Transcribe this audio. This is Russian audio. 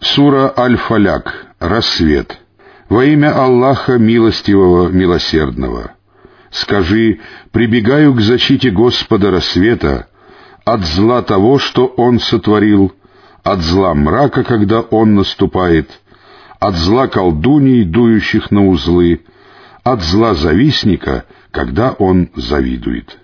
Сура Аль-Фаляк. Рассвет. Во имя Аллаха Милостивого, Милосердного. Скажи, прибегаю к защите Господа рассвета от зла того, что Он сотворил, от зла мрака, когда он наступает, от зла колдуний, дующих на узлы, от зла завистника, когда он завидует.